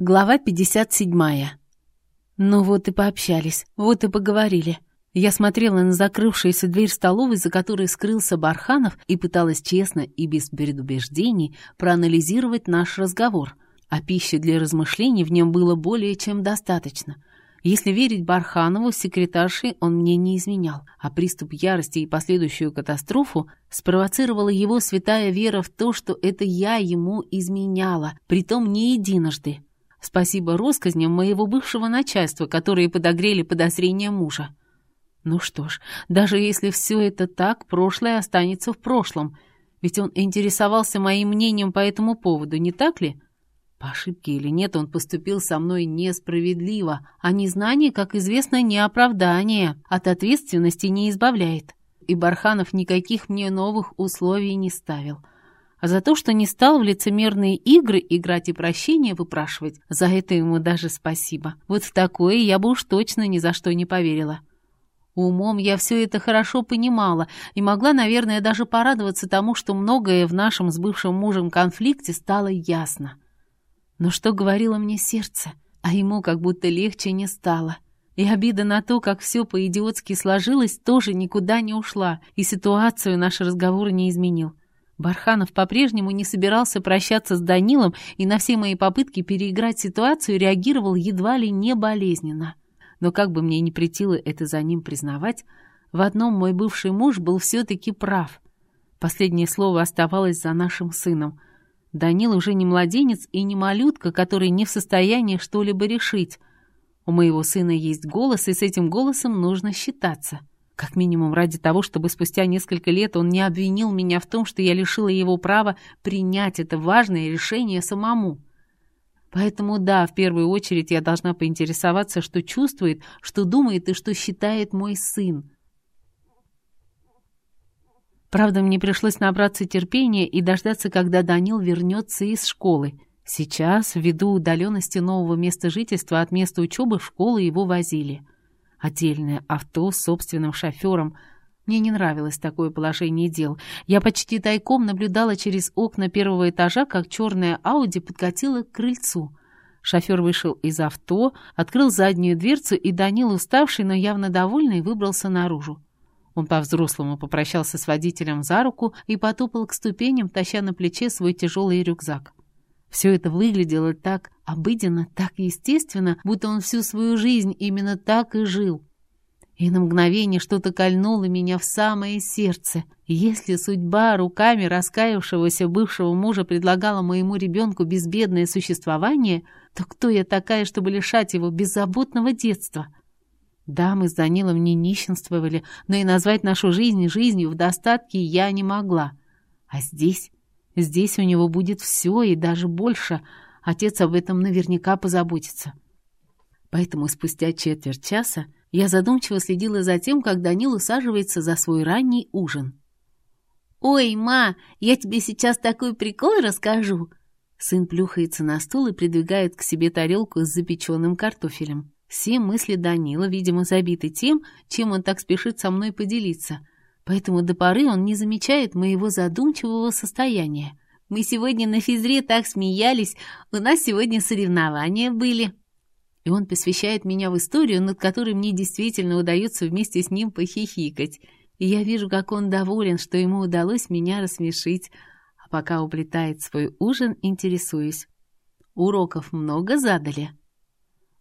Глава 57. Ну вот и пообщались, вот и поговорили. Я смотрела на закрывшуюся дверь столовой, за которой скрылся Барханов, и пыталась честно и без предубеждений проанализировать наш разговор. А пищи для размышлений в нем было более чем достаточно. Если верить Барханову, секретаршей он мне не изменял, а приступ ярости и последующую катастрофу спровоцировала его святая вера в то, что это я ему изменяла, притом не единожды. Спасибо россказням моего бывшего начальства, которые подогрели подозрения мужа. Ну что ж, даже если все это так, прошлое останется в прошлом. Ведь он интересовался моим мнением по этому поводу, не так ли? По ошибке или нет, он поступил со мной несправедливо, а незнание, как известно, не оправдание, от ответственности не избавляет. И Барханов никаких мне новых условий не ставил — а за то, что не стал в лицемерные игры играть и прощения выпрашивать, за это ему даже спасибо. Вот в такое я бы уж точно ни за что не поверила. Умом я все это хорошо понимала и могла, наверное, даже порадоваться тому, что многое в нашем с бывшим мужем конфликте стало ясно. Но что говорило мне сердце, а ему как будто легче не стало. И обида на то, как все по-идиотски сложилось, тоже никуда не ушла, и ситуацию наш разговор не изменил. Барханов по-прежнему не собирался прощаться с Данилом и на все мои попытки переиграть ситуацию реагировал едва ли не болезненно. Но как бы мне ни претило это за ним признавать, в одном мой бывший муж был все-таки прав. Последнее слово оставалось за нашим сыном. Данил уже не младенец и не малютка, который не в состоянии что-либо решить. У моего сына есть голос, и с этим голосом нужно считаться. Как минимум ради того, чтобы спустя несколько лет он не обвинил меня в том, что я лишила его права принять это важное решение самому. Поэтому да, в первую очередь я должна поинтересоваться, что чувствует, что думает и что считает мой сын. Правда, мне пришлось набраться терпения и дождаться, когда Данил вернется из школы. Сейчас, ввиду удаленности нового места жительства от места учебы, в школу его возили. Отдельное авто с собственным шофером. Мне не нравилось такое положение дел. Я почти тайком наблюдала через окна первого этажа, как черная Ауди подкатила к крыльцу. Шофер вышел из авто, открыл заднюю дверцу, и Данил, уставший, но явно довольный, выбрался наружу. Он по-взрослому попрощался с водителем за руку и потопал к ступеням, таща на плече свой тяжелый рюкзак. Все это выглядело так обыденно, так естественно, будто он всю свою жизнь именно так и жил. И на мгновение что-то кольнуло меня в самое сердце. Если судьба руками раскаявшегося бывшего мужа предлагала моему ребенку безбедное существование, то кто я такая, чтобы лишать его беззаботного детства? Да, мы с Данилом не нищенствовали, но и назвать нашу жизнь жизнью в достатке я не могла. А здесь Здесь у него будет все и даже больше. Отец об этом наверняка позаботится. Поэтому спустя четверть часа я задумчиво следила за тем, как Данил усаживается за свой ранний ужин. «Ой, ма, я тебе сейчас такой прикол расскажу!» Сын плюхается на стул и придвигает к себе тарелку с запеченным картофелем. Все мысли Данила, видимо, забиты тем, чем он так спешит со мной поделиться — поэтому до поры он не замечает моего задумчивого состояния. Мы сегодня на физре так смеялись, у нас сегодня соревнования были. И он посвящает меня в историю, над которой мне действительно удается вместе с ним похихикать. И я вижу, как он доволен, что ему удалось меня рассмешить. А пока уплетает свой ужин, интересуюсь. Уроков много задали?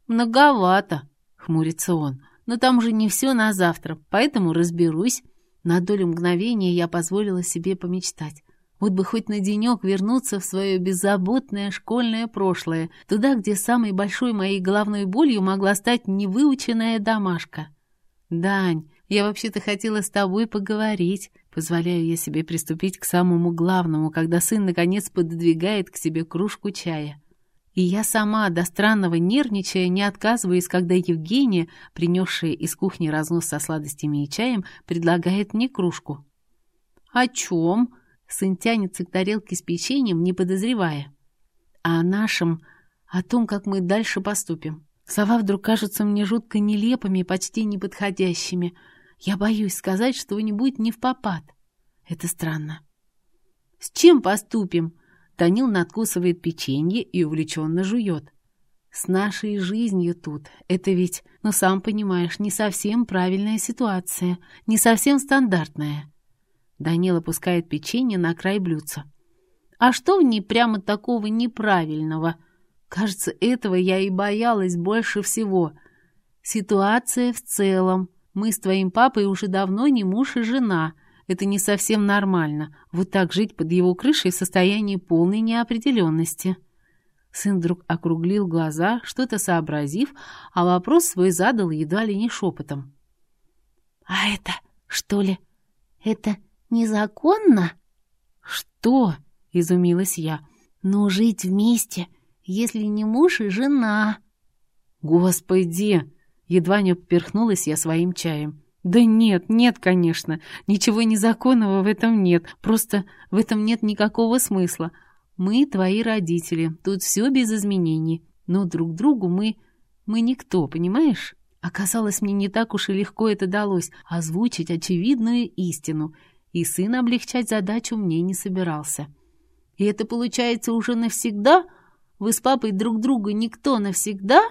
Многовато, хмурится он. Но там же не все на завтра, поэтому разберусь. На долю мгновения я позволила себе помечтать. Вот бы хоть на денек вернуться в свое беззаботное школьное прошлое, туда, где самой большой моей головной болью могла стать невыученная домашка. «Дань, я вообще-то хотела с тобой поговорить». Позволяю я себе приступить к самому главному, когда сын наконец пододвигает к себе кружку чая. И я сама, до странного нервничая, не отказываюсь, когда Евгения, принесшая из кухни разнос со сладостями и чаем, предлагает мне кружку. «О чем?» — сын тянется к тарелке с печеньем, не подозревая. «А о нашем, о том, как мы дальше поступим. Слова вдруг кажутся мне жутко нелепыми, почти неподходящими. Я боюсь сказать что-нибудь не в попад. Это странно». «С чем поступим?» Танил надкусывает печенье и увлеченно жует. С нашей жизнью тут. Это ведь, ну сам понимаешь, не совсем правильная ситуация, не совсем стандартная. Данила опускает печенье на край блюдца. А что в ней прямо такого неправильного? Кажется, этого я и боялась больше всего. Ситуация в целом. Мы с твоим папой уже давно не муж и жена. Это не совсем нормально. Вот так жить под его крышей в состоянии полной неопределенности. Сын вдруг округлил глаза, что-то сообразив, а вопрос свой задал едва ли не шепотом. «А это, что ли, это незаконно?» «Что?» — изумилась я. «Ну, жить вместе, если не муж и жена». «Господи!» — едва не поперхнулась я своим чаем. «Да нет, нет, конечно. Ничего незаконного в этом нет. Просто в этом нет никакого смысла. Мы твои родители, тут все без изменений. Но друг другу мы... мы никто, понимаешь? Оказалось, мне не так уж и легко это далось, озвучить очевидную истину, и сын облегчать задачу мне не собирался. И это получается уже навсегда? Вы с папой друг друга никто навсегда?»